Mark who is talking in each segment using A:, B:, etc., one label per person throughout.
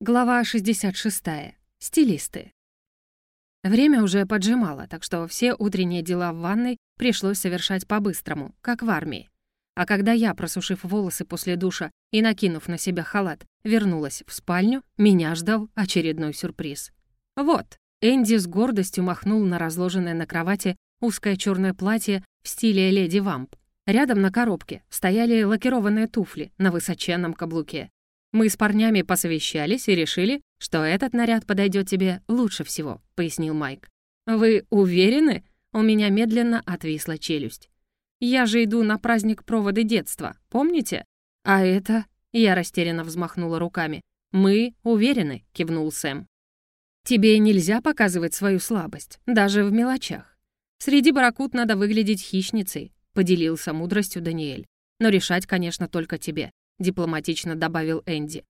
A: Глава 66. Стилисты. Время уже поджимало, так что все утренние дела в ванной пришлось совершать по-быстрому, как в армии. А когда я, просушив волосы после душа и накинув на себя халат, вернулась в спальню, меня ждал очередной сюрприз. Вот, Энди с гордостью махнул на разложенное на кровати узкое черное платье в стиле леди Вамп. Рядом на коробке стояли лакированные туфли на высоченном каблуке. «Мы с парнями посовещались и решили, что этот наряд подойдет тебе лучше всего», — пояснил Майк. «Вы уверены?» У меня медленно отвисла челюсть. «Я же иду на праздник проводы детства, помните? А это...» Я растерянно взмахнула руками. «Мы уверены», — кивнул Сэм. «Тебе нельзя показывать свою слабость, даже в мелочах. Среди баракут надо выглядеть хищницей», — поделился мудростью Даниэль. «Но решать, конечно, только тебе. — дипломатично добавил Энди.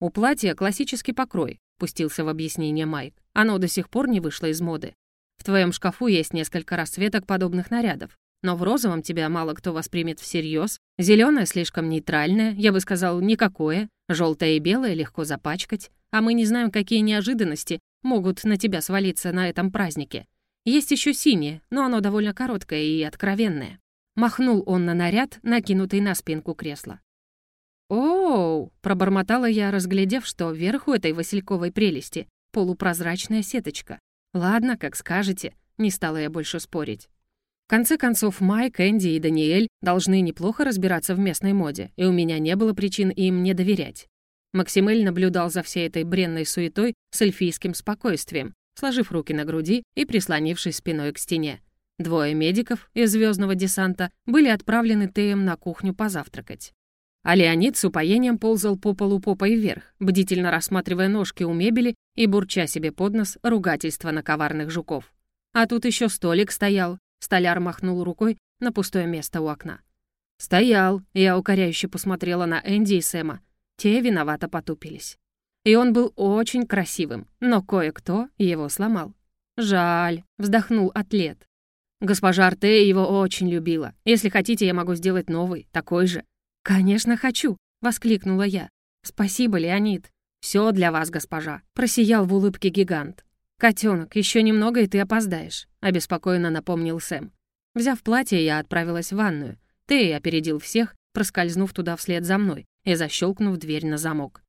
A: «У платья классический покрой», — пустился в объяснение Майк. «Оно до сих пор не вышло из моды. В твоем шкафу есть несколько расцветок подобных нарядов, но в розовом тебя мало кто воспримет всерьез. Зеленое слишком нейтральное, я бы сказал, никакое. Желтое и белое легко запачкать. А мы не знаем, какие неожиданности могут на тебя свалиться на этом празднике. Есть еще синее, но оно довольно короткое и откровенное». Махнул он на наряд, накинутый на спинку кресла. «Оу!» — пробормотала я, разглядев, что вверху этой васильковой прелести полупрозрачная сеточка. «Ладно, как скажете», — не стала я больше спорить. В конце концов, Майк, Энди и Даниэль должны неплохо разбираться в местной моде, и у меня не было причин им не доверять. Максимель наблюдал за всей этой бренной суетой с эльфийским спокойствием, сложив руки на груди и прислонившись спиной к стене. Двое медиков из звездного десанта были отправлены Теем на кухню позавтракать. А Леонид с упоением ползал по полу попой вверх, бдительно рассматривая ножки у мебели и бурча себе под нос ругательства на коварных жуков. А тут еще столик стоял. Столяр махнул рукой на пустое место у окна. «Стоял», — я укоряюще посмотрела на Энди и Сэма. Те виновато потупились. И он был очень красивым, но кое-кто его сломал. «Жаль», — вздохнул атлет. «Госпожа Арте его очень любила. Если хотите, я могу сделать новый, такой же». «Конечно, хочу!» — воскликнула я. «Спасибо, Леонид!» «Все для вас, госпожа!» — просиял в улыбке гигант. «Котенок, еще немного, и ты опоздаешь», — обеспокоенно напомнил Сэм. Взяв платье, я отправилась в ванную. Ты опередил всех, проскользнув туда вслед за мной и защелкнув дверь на замок.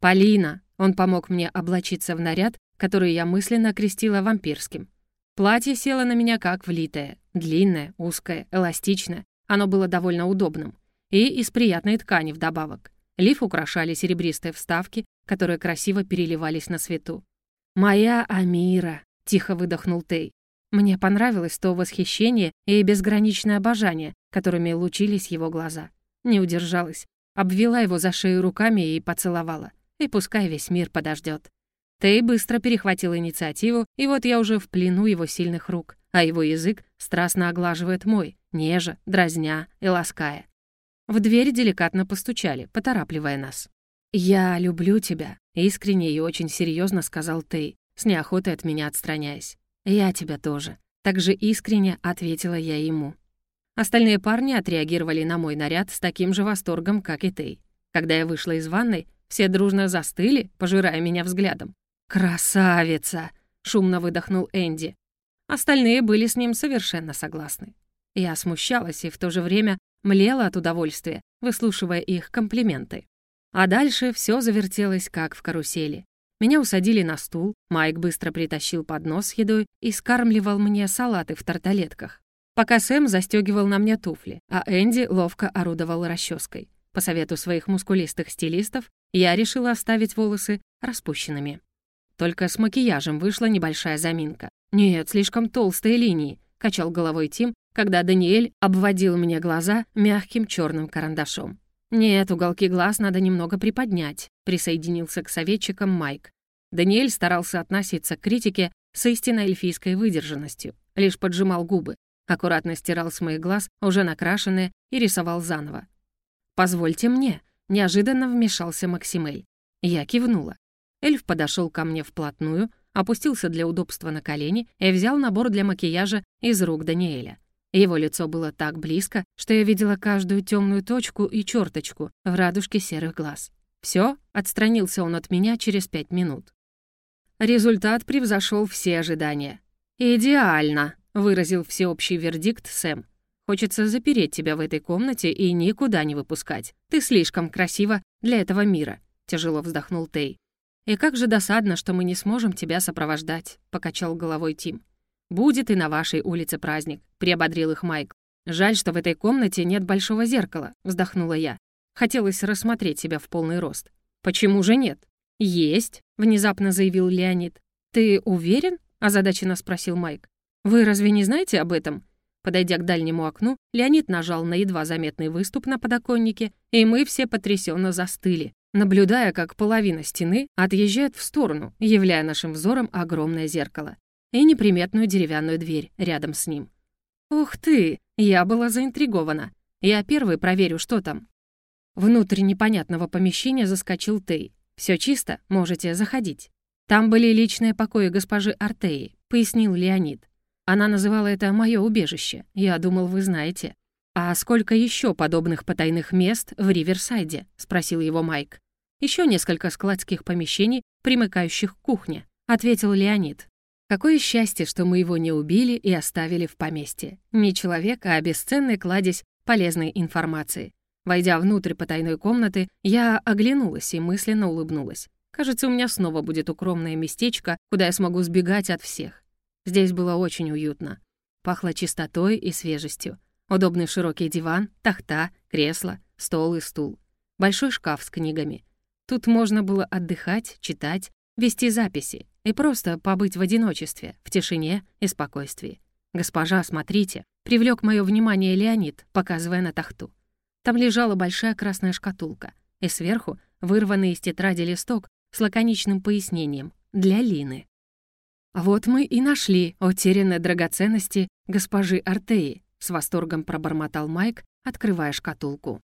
A: «Полина!» — он помог мне облачиться в наряд, который я мысленно окрестила вампирским. Платье село на меня как влитое. Длинное, узкое, эластичное. Оно было довольно удобным и из приятной ткани вдобавок. Лиф украшали серебристые вставки, которые красиво переливались на свету. «Моя Амира!» — тихо выдохнул Тей. Мне понравилось то восхищение и безграничное обожание, которыми лучились его глаза. Не удержалась, обвела его за шею руками и поцеловала. И пускай весь мир подождет. Тей быстро перехватил инициативу, и вот я уже в плену его сильных рук, а его язык страстно оглаживает мой, нежа, дразня и лаская. В дверь деликатно постучали, поторапливая нас. «Я люблю тебя», — искренне и очень серьезно сказал Тей, с неохотой от меня отстраняясь. «Я тебя тоже», — также искренне ответила я ему. Остальные парни отреагировали на мой наряд с таким же восторгом, как и Тей. Когда я вышла из ванной, все дружно застыли, пожирая меня взглядом. «Красавица!» — шумно выдохнул Энди. Остальные были с ним совершенно согласны. Я смущалась и в то же время млела от удовольствия, выслушивая их комплименты. А дальше все завертелось, как в карусели. Меня усадили на стул, Майк быстро притащил поднос с едой и скармливал мне салаты в тарталетках. Пока Сэм застегивал на мне туфли, а Энди ловко орудовал расческой. По совету своих мускулистых стилистов, я решила оставить волосы распущенными. Только с макияжем вышла небольшая заминка. «Нет, слишком толстые линии», — качал головой Тим, когда Даниэль обводил мне глаза мягким черным карандашом. «Нет, уголки глаз надо немного приподнять», — присоединился к советчикам Майк. Даниэль старался относиться к критике с истинной эльфийской выдержанностью, лишь поджимал губы, аккуратно стирал с моих глаз уже накрашенные и рисовал заново. «Позвольте мне», — неожиданно вмешался Максимель. Я кивнула. Эльф подошел ко мне вплотную, опустился для удобства на колени и взял набор для макияжа из рук Даниэля. Его лицо было так близко, что я видела каждую темную точку и черточку в радужке серых глаз. Все, отстранился он от меня через пять минут. Результат превзошел все ожидания. «Идеально», — выразил всеобщий вердикт Сэм. «Хочется запереть тебя в этой комнате и никуда не выпускать. Ты слишком красива для этого мира», — тяжело вздохнул Тей. «И как же досадно, что мы не сможем тебя сопровождать», — покачал головой Тим. «Будет и на вашей улице праздник», — приободрил их Майк. «Жаль, что в этой комнате нет большого зеркала», — вздохнула я. Хотелось рассмотреть себя в полный рост. «Почему же нет?» «Есть», — внезапно заявил Леонид. «Ты уверен?» — озадаченно спросил Майк. «Вы разве не знаете об этом?» Подойдя к дальнему окну, Леонид нажал на едва заметный выступ на подоконнике, и мы все потрясенно застыли, наблюдая, как половина стены отъезжает в сторону, являя нашим взором огромное зеркало и неприметную деревянную дверь рядом с ним. «Ух ты!» Я была заинтригована. Я первый проверю, что там. Внутрь непонятного помещения заскочил Тей. Все чисто, можете заходить». «Там были личные покои госпожи Артеи», — пояснил Леонид. «Она называла это мое убежище. Я думал, вы знаете». «А сколько еще подобных потайных мест в Риверсайде?» — спросил его Майк. Еще несколько складских помещений, примыкающих к кухне», — ответил Леонид. Какое счастье, что мы его не убили и оставили в поместье. Не человек, а бесценный кладезь полезной информации. Войдя внутрь потайной комнаты, я оглянулась и мысленно улыбнулась. Кажется, у меня снова будет укромное местечко, куда я смогу сбегать от всех. Здесь было очень уютно. Пахло чистотой и свежестью. Удобный широкий диван, тахта, кресло, стол и стул. Большой шкаф с книгами. Тут можно было отдыхать, читать, вести записи и просто побыть в одиночестве, в тишине и спокойствии. «Госпожа, смотрите!» — привлек мое внимание Леонид, показывая на тахту. Там лежала большая красная шкатулка, и сверху вырванный из тетради листок с лаконичным пояснением «Для Лины». «Вот мы и нашли утерянные драгоценности госпожи Артеи», с восторгом пробормотал Майк, открывая шкатулку.